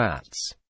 fats